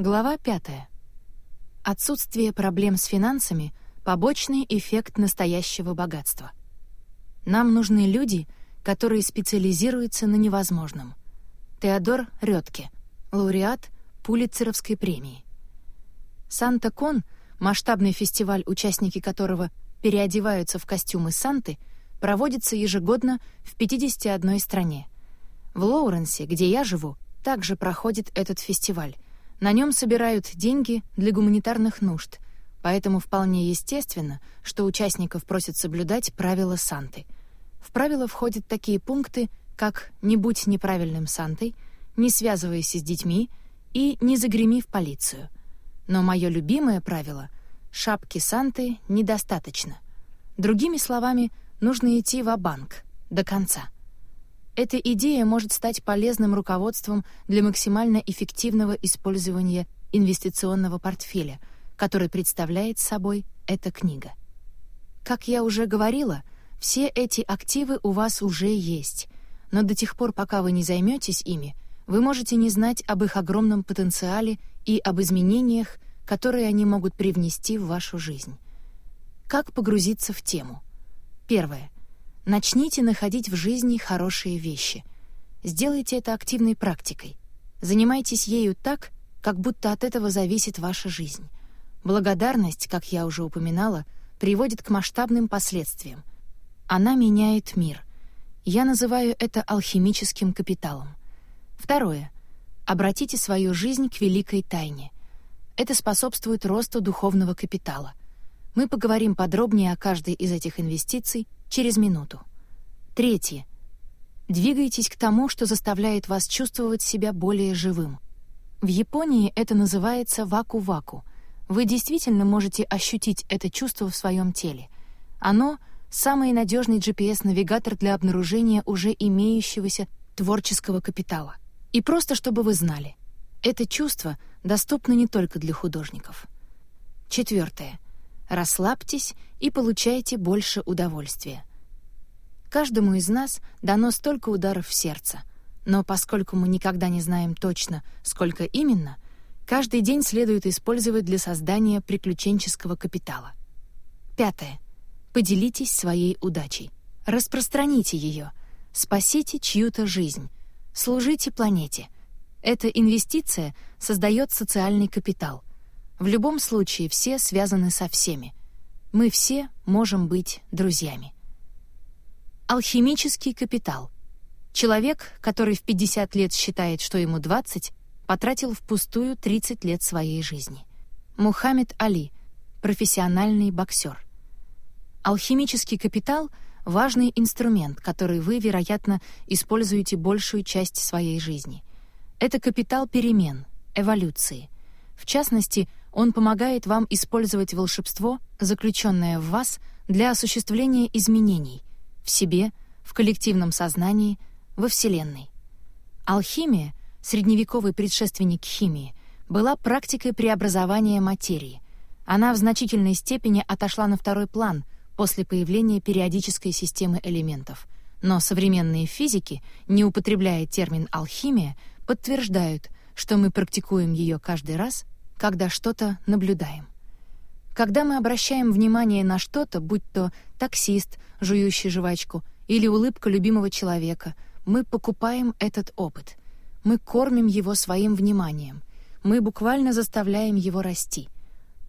Глава 5. Отсутствие проблем с финансами — побочный эффект настоящего богатства. Нам нужны люди, которые специализируются на невозможном. Теодор Рёдке, лауреат Пулитцеровской премии. Санта-Кон, масштабный фестиваль, участники которого переодеваются в костюмы Санты, проводится ежегодно в 51 стране. В Лоуренсе, где я живу, также проходит этот фестиваль — на нем собирают деньги для гуманитарных нужд, поэтому вполне естественно, что участников просят соблюдать правила Санты. В правила входят такие пункты, как «не будь неправильным Сантой», «не связывайся с детьми» и «не загреми в полицию». Но мое любимое правило — шапки Санты недостаточно. Другими словами, нужно идти в банк до конца — эта идея может стать полезным руководством для максимально эффективного использования инвестиционного портфеля, который представляет собой эта книга. Как я уже говорила, все эти активы у вас уже есть, но до тех пор, пока вы не займетесь ими, вы можете не знать об их огромном потенциале и об изменениях, которые они могут привнести в вашу жизнь. Как погрузиться в тему? Первое. Начните находить в жизни хорошие вещи. Сделайте это активной практикой. Занимайтесь ею так, как будто от этого зависит ваша жизнь. Благодарность, как я уже упоминала, приводит к масштабным последствиям. Она меняет мир. Я называю это алхимическим капиталом. Второе. Обратите свою жизнь к великой тайне. Это способствует росту духовного капитала. Мы поговорим подробнее о каждой из этих инвестиций через минуту. Третье. Двигайтесь к тому, что заставляет вас чувствовать себя более живым. В Японии это называется ваку-ваку. Вы действительно можете ощутить это чувство в своем теле. Оно — самый надежный GPS-навигатор для обнаружения уже имеющегося творческого капитала. И просто чтобы вы знали, это чувство доступно не только для художников. Четвертое. Расслабьтесь и получайте больше удовольствия. Каждому из нас дано столько ударов в сердце, но поскольку мы никогда не знаем точно, сколько именно, каждый день следует использовать для создания приключенческого капитала. Пятое. Поделитесь своей удачей. Распространите ее. Спасите чью-то жизнь. Служите планете. Эта инвестиция создает социальный капитал. В любом случае все связаны со всеми. Мы все можем быть друзьями. Алхимический капитал. Человек, который в 50 лет считает, что ему 20, потратил впустую 30 лет своей жизни. Мухаммед Али, профессиональный боксер. Алхимический капитал — важный инструмент, который вы, вероятно, используете большую часть своей жизни. Это капитал перемен, эволюции. В частности, он помогает вам использовать волшебство, заключенное в вас, для осуществления изменений, в себе, в коллективном сознании, во Вселенной. Алхимия, средневековый предшественник химии, была практикой преобразования материи. Она в значительной степени отошла на второй план после появления периодической системы элементов. Но современные физики, не употребляя термин «алхимия», подтверждают, что мы практикуем ее каждый раз, когда что-то наблюдаем. Когда мы обращаем внимание на что-то, будь то таксист, жующий жвачку, или улыбка любимого человека, мы покупаем этот опыт. Мы кормим его своим вниманием. Мы буквально заставляем его расти.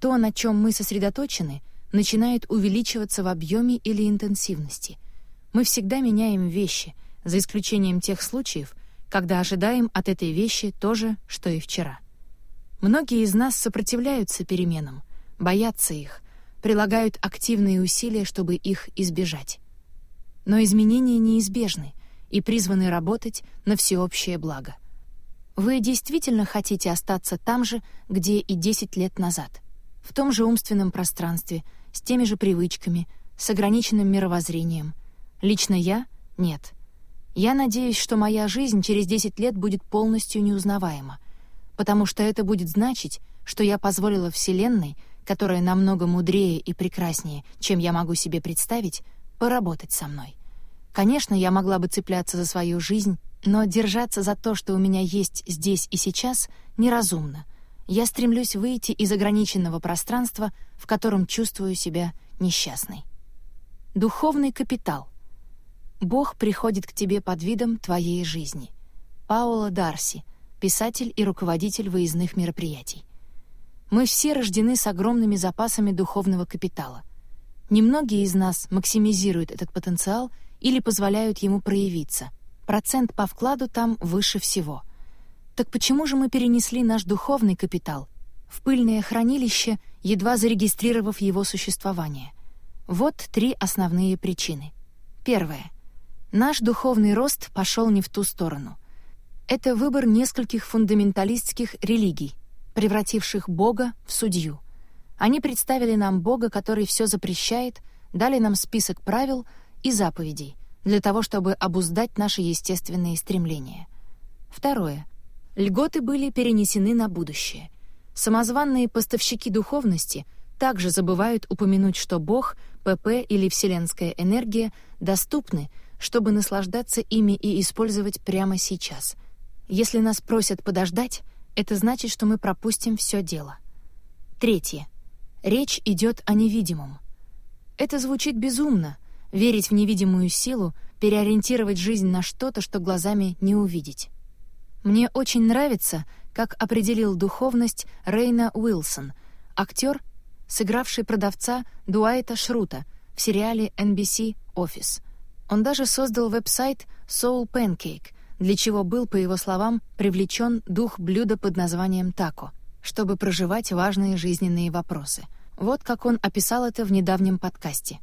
То, на чем мы сосредоточены, начинает увеличиваться в объеме или интенсивности. Мы всегда меняем вещи, за исключением тех случаев, когда ожидаем от этой вещи то же, что и вчера. Многие из нас сопротивляются переменам, боятся их, прилагают активные усилия, чтобы их избежать. Но изменения неизбежны и призваны работать на всеобщее благо. Вы действительно хотите остаться там же, где и 10 лет назад, в том же умственном пространстве, с теми же привычками, с ограниченным мировоззрением. Лично я — нет. Я надеюсь, что моя жизнь через 10 лет будет полностью неузнаваема, потому что это будет значить, что я позволила Вселенной — которая намного мудрее и прекраснее, чем я могу себе представить, поработать со мной. Конечно, я могла бы цепляться за свою жизнь, но держаться за то, что у меня есть здесь и сейчас, неразумно. Я стремлюсь выйти из ограниченного пространства, в котором чувствую себя несчастной. Духовный капитал. Бог приходит к тебе под видом твоей жизни. Паула Дарси, писатель и руководитель выездных мероприятий. Мы все рождены с огромными запасами духовного капитала. Немногие из нас максимизируют этот потенциал или позволяют ему проявиться. Процент по вкладу там выше всего. Так почему же мы перенесли наш духовный капитал в пыльное хранилище, едва зарегистрировав его существование? Вот три основные причины. Первое. Наш духовный рост пошел не в ту сторону. Это выбор нескольких фундаменталистских религий, превративших Бога в судью. Они представили нам Бога, который все запрещает, дали нам список правил и заповедей для того, чтобы обуздать наши естественные стремления. Второе. Льготы были перенесены на будущее. Самозванные поставщики духовности — также забывают упомянуть, что Бог, ПП или Вселенская энергия доступны, чтобы наслаждаться ими и использовать прямо сейчас. Если нас просят подождать, это значит, что мы пропустим все дело. Третье. Речь идет о невидимом. Это звучит безумно — верить в невидимую силу, переориентировать жизнь на что-то, что глазами не увидеть. Мне очень нравится, как определил духовность Рейна Уилсон, актер, сыгравший продавца Дуайта Шрута в сериале NBC «Офис». Он даже создал веб-сайт Soul Pancake, для чего был, по его словам, привлечен дух блюда под названием тако, чтобы проживать важные жизненные вопросы. Вот как он описал это в недавнем подкасте.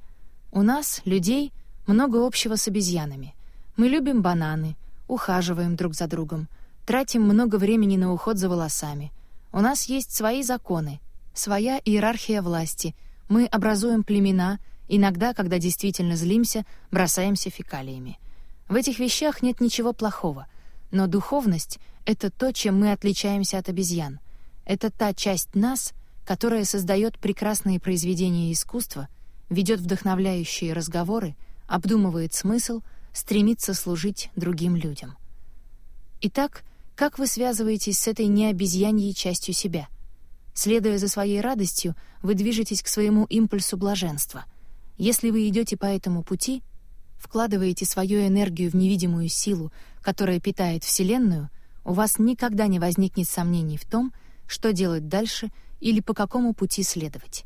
«У нас, людей, много общего с обезьянами. Мы любим бананы, ухаживаем друг за другом, тратим много времени на уход за волосами. У нас есть свои законы, своя иерархия власти. Мы образуем племена, иногда, когда действительно злимся, бросаемся фекалиями. В этих вещах нет ничего плохого, но духовность — это то, чем мы отличаемся от обезьян. Это та часть нас, которая создает прекрасные произведения искусства, ведет вдохновляющие разговоры, обдумывает смысл, стремится служить другим людям. Итак, как вы связываетесь с этой необезьяньей частью себя? Следуя за своей радостью, вы движетесь к своему импульсу блаженства. Если вы идете по этому пути, вкладываете свою энергию в невидимую силу, которая питает Вселенную, у вас никогда не возникнет сомнений в том, что делать дальше или по какому пути следовать.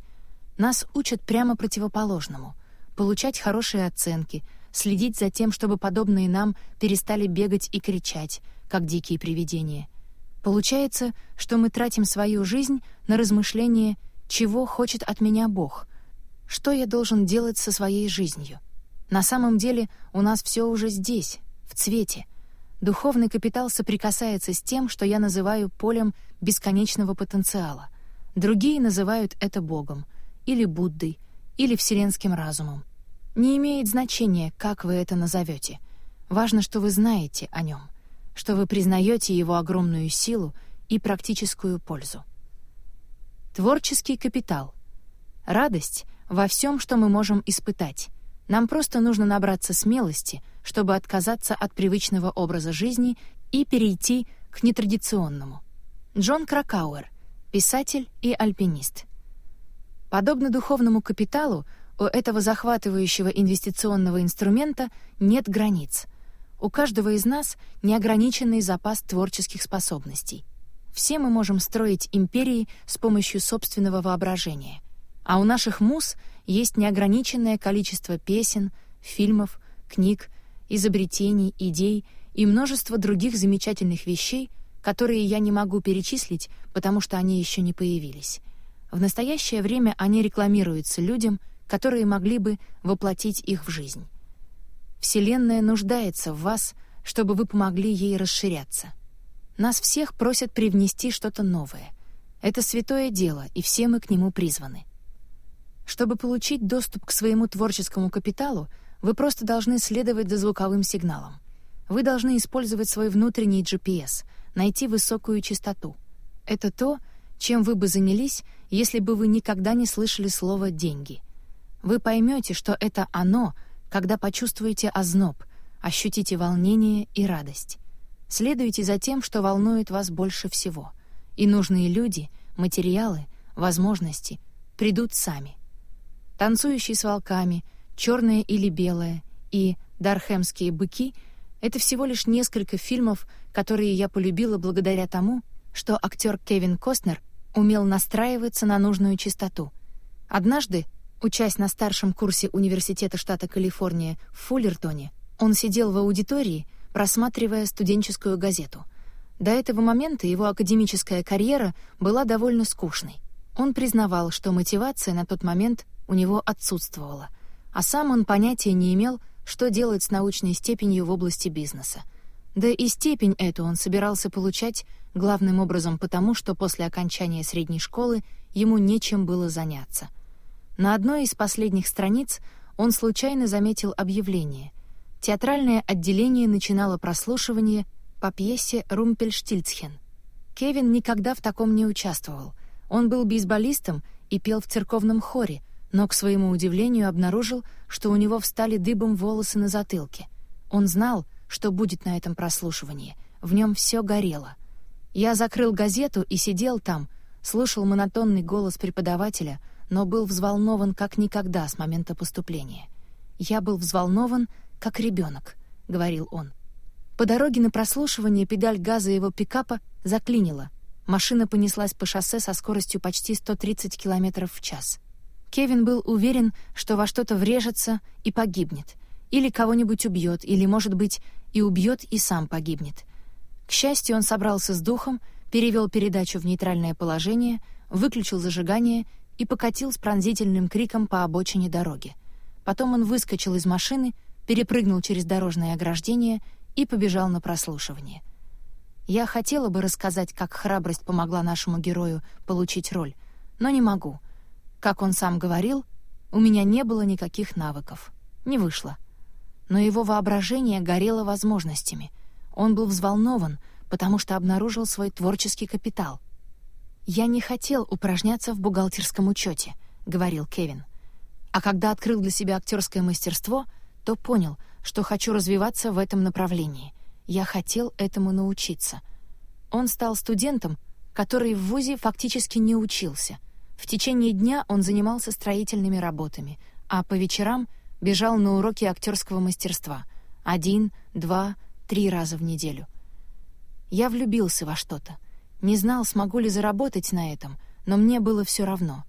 Нас учат прямо противоположному — получать хорошие оценки, следить за тем, чтобы подобные нам перестали бегать и кричать, как дикие привидения — Получается, что мы тратим свою жизнь на размышление, чего хочет от меня Бог, что я должен делать со своей жизнью. На самом деле у нас все уже здесь, в цвете. Духовный капитал соприкасается с тем, что я называю полем бесконечного потенциала. Другие называют это Богом, или Буддой, или вселенским разумом. Не имеет значения, как вы это назовете. Важно, что вы знаете о нем — что вы признаете его огромную силу и практическую пользу. Творческий капитал. Радость во всем, что мы можем испытать. Нам просто нужно набраться смелости, чтобы отказаться от привычного образа жизни и перейти к нетрадиционному. Джон Кракауэр, писатель и альпинист. Подобно духовному капиталу, у этого захватывающего инвестиционного инструмента нет границ — у каждого из нас неограниченный запас творческих способностей. Все мы можем строить империи с помощью собственного воображения. А у наших муз есть неограниченное количество песен, фильмов, книг, изобретений, идей и множество других замечательных вещей, которые я не могу перечислить, потому что они еще не появились. В настоящее время они рекламируются людям, которые могли бы воплотить их в жизнь. Вселенная нуждается в вас, чтобы вы помогли ей расширяться. Нас всех просят привнести что-то новое. Это святое дело, и все мы к нему призваны. Чтобы получить доступ к своему творческому капиталу, вы просто должны следовать за звуковым сигналом. Вы должны использовать свой внутренний GPS, найти высокую частоту. Это то, чем вы бы занялись, если бы вы никогда не слышали слово «деньги». Вы поймете, что это оно — когда почувствуете озноб, ощутите волнение и радость. Следуйте за тем, что волнует вас больше всего, и нужные люди, материалы, возможности придут сами. «Танцующий с волками», «Черное или белое» и «Дархемские быки» — это всего лишь несколько фильмов, которые я полюбила благодаря тому, что актер Кевин Костнер умел настраиваться на нужную частоту. Однажды, учась на старшем курсе Университета штата Калифорния в Фуллертоне, он сидел в аудитории, просматривая студенческую газету. До этого момента его академическая карьера была довольно скучной. Он признавал, что мотивация на тот момент у него отсутствовала, а сам он понятия не имел, что делать с научной степенью в области бизнеса. Да и степень эту он собирался получать главным образом потому, что после окончания средней школы ему нечем было заняться. На одной из последних страниц он случайно заметил объявление. Театральное отделение начинало прослушивание по пьесе «Румпельштильцхен». Кевин никогда в таком не участвовал. Он был бейсболистом и пел в церковном хоре, но, к своему удивлению, обнаружил, что у него встали дыбом волосы на затылке. Он знал, что будет на этом прослушивании. В нем все горело. Я закрыл газету и сидел там, слушал монотонный голос преподавателя, но был взволнован как никогда с момента поступления. «Я был взволнован, как ребенок», — говорил он. По дороге на прослушивание педаль газа его пикапа заклинила. Машина понеслась по шоссе со скоростью почти 130 км в час. Кевин был уверен, что во что-то врежется и погибнет. Или кого-нибудь убьет, или, может быть, и убьет, и сам погибнет. К счастью, он собрался с духом, перевел передачу в нейтральное положение, выключил зажигание и покатил с пронзительным криком по обочине дороги. Потом он выскочил из машины, перепрыгнул через дорожное ограждение и побежал на прослушивание. Я хотела бы рассказать, как храбрость помогла нашему герою получить роль, но не могу — как он сам говорил, у меня не было никаких навыков. Не вышло. Но его воображение горело возможностями. Он был взволнован, потому что обнаружил свой творческий капитал. «Я не хотел упражняться в бухгалтерском учете», — говорил Кевин. А когда открыл для себя актерское мастерство, то понял, что хочу развиваться в этом направлении. Я хотел этому научиться. Он стал студентом, который в ВУЗе фактически не учился — в течение дня он занимался строительными работами, а по вечерам бежал на уроки актерского мастерства. Один, два, три раза в неделю. Я влюбился во что-то. Не знал, смогу ли заработать на этом, но мне было все равно.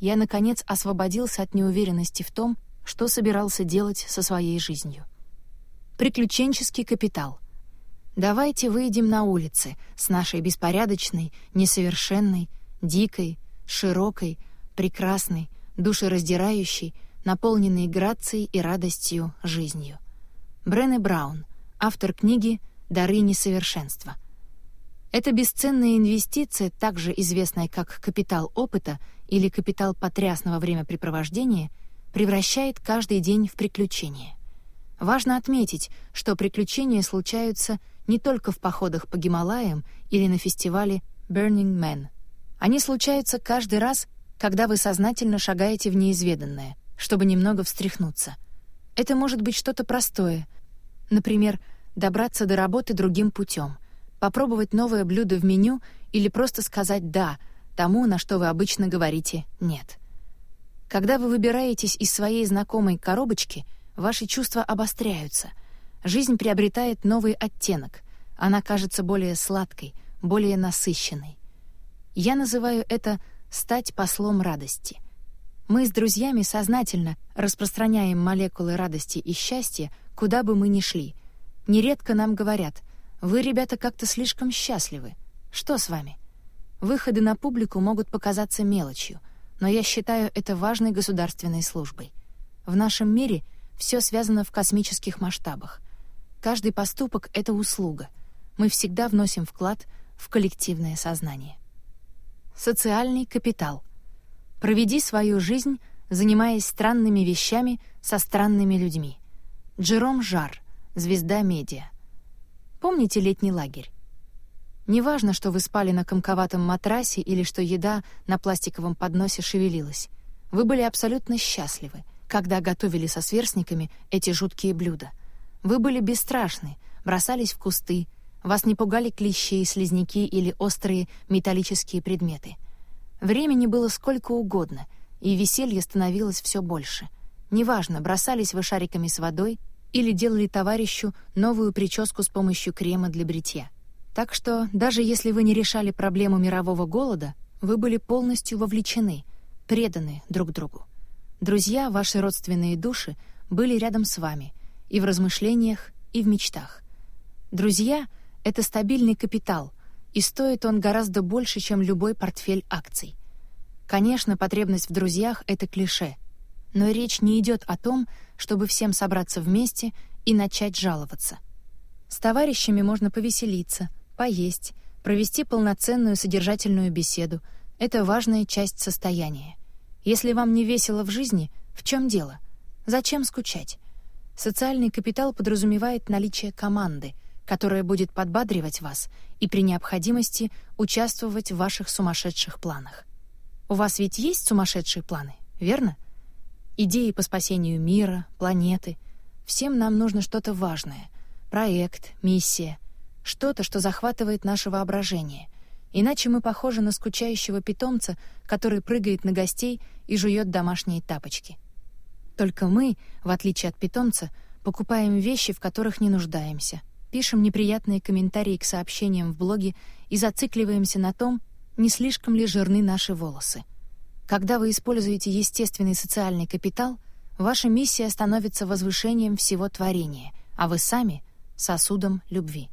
Я, наконец, освободился от неуверенности в том, что собирался делать со своей жизнью. Приключенческий капитал. Давайте выйдем на улицы с нашей беспорядочной, несовершенной, дикой, широкой, прекрасной, душераздирающей, наполненной грацией и радостью жизнью. Брене Браун, автор книги «Дары несовершенства». Эта бесценная инвестиция, также известная как капитал опыта или капитал потрясного времяпрепровождения, превращает каждый день в приключение. Важно отметить, что приключения случаются не только в походах по Гималаям или на фестивале Burning Man — они случаются каждый раз, когда вы сознательно шагаете в неизведанное, чтобы немного встряхнуться. Это может быть что-то простое. Например, добраться до работы другим путем, попробовать новое блюдо в меню или просто сказать «да» тому, на что вы обычно говорите «нет». Когда вы выбираетесь из своей знакомой коробочки, ваши чувства обостряются. Жизнь приобретает новый оттенок. Она кажется более сладкой, более насыщенной. Я называю это «стать послом радости». Мы с друзьями сознательно распространяем молекулы радости и счастья, куда бы мы ни шли. Нередко нам говорят «Вы, ребята, как-то слишком счастливы. Что с вами?» Выходы на публику могут показаться мелочью, но я считаю это важной государственной службой. В нашем мире все связано в космических масштабах. Каждый поступок — это услуга. Мы всегда вносим вклад в коллективное сознание. Социальный капитал. Проведи свою жизнь, занимаясь странными вещами со странными людьми. Джером Жар, звезда медиа. Помните летний лагерь? Неважно, что вы спали на комковатом матрасе или что еда на пластиковом подносе шевелилась. Вы были абсолютно счастливы, когда готовили со сверстниками эти жуткие блюда. Вы были бесстрашны, бросались в кусты, Вас не пугали клещи, слизняки или острые металлические предметы. Времени было сколько угодно, и веселье становилось все больше. Неважно, бросались вы шариками с водой или делали товарищу новую прическу с помощью крема для бритья. Так что, даже если вы не решали проблему мирового голода, вы были полностью вовлечены, преданы друг другу. Друзья, ваши родственные души, были рядом с вами и в размышлениях, и в мечтах. Друзья — это стабильный капитал, и стоит он гораздо больше, чем любой портфель акций. Конечно, потребность в друзьях — это клише, но речь не идет о том, чтобы всем собраться вместе и начать жаловаться. С товарищами можно повеселиться, поесть, провести полноценную содержательную беседу. Это важная часть состояния. Если вам не весело в жизни, в чем дело? Зачем скучать? Социальный капитал подразумевает наличие команды, которая будет подбадривать вас и при необходимости участвовать в ваших сумасшедших планах. У вас ведь есть сумасшедшие планы, верно? Идеи по спасению мира, планеты. Всем нам нужно что-то важное. Проект, миссия. Что-то, что захватывает наше воображение. Иначе мы похожи на скучающего питомца, который прыгает на гостей и жует домашние тапочки. Только мы, в отличие от питомца, покупаем вещи, в которых не нуждаемся, пишем неприятные комментарии к сообщениям в блоге и зацикливаемся на том, не слишком ли жирны наши волосы. Когда вы используете естественный социальный капитал, ваша миссия становится возвышением всего творения, а вы сами — сосудом любви.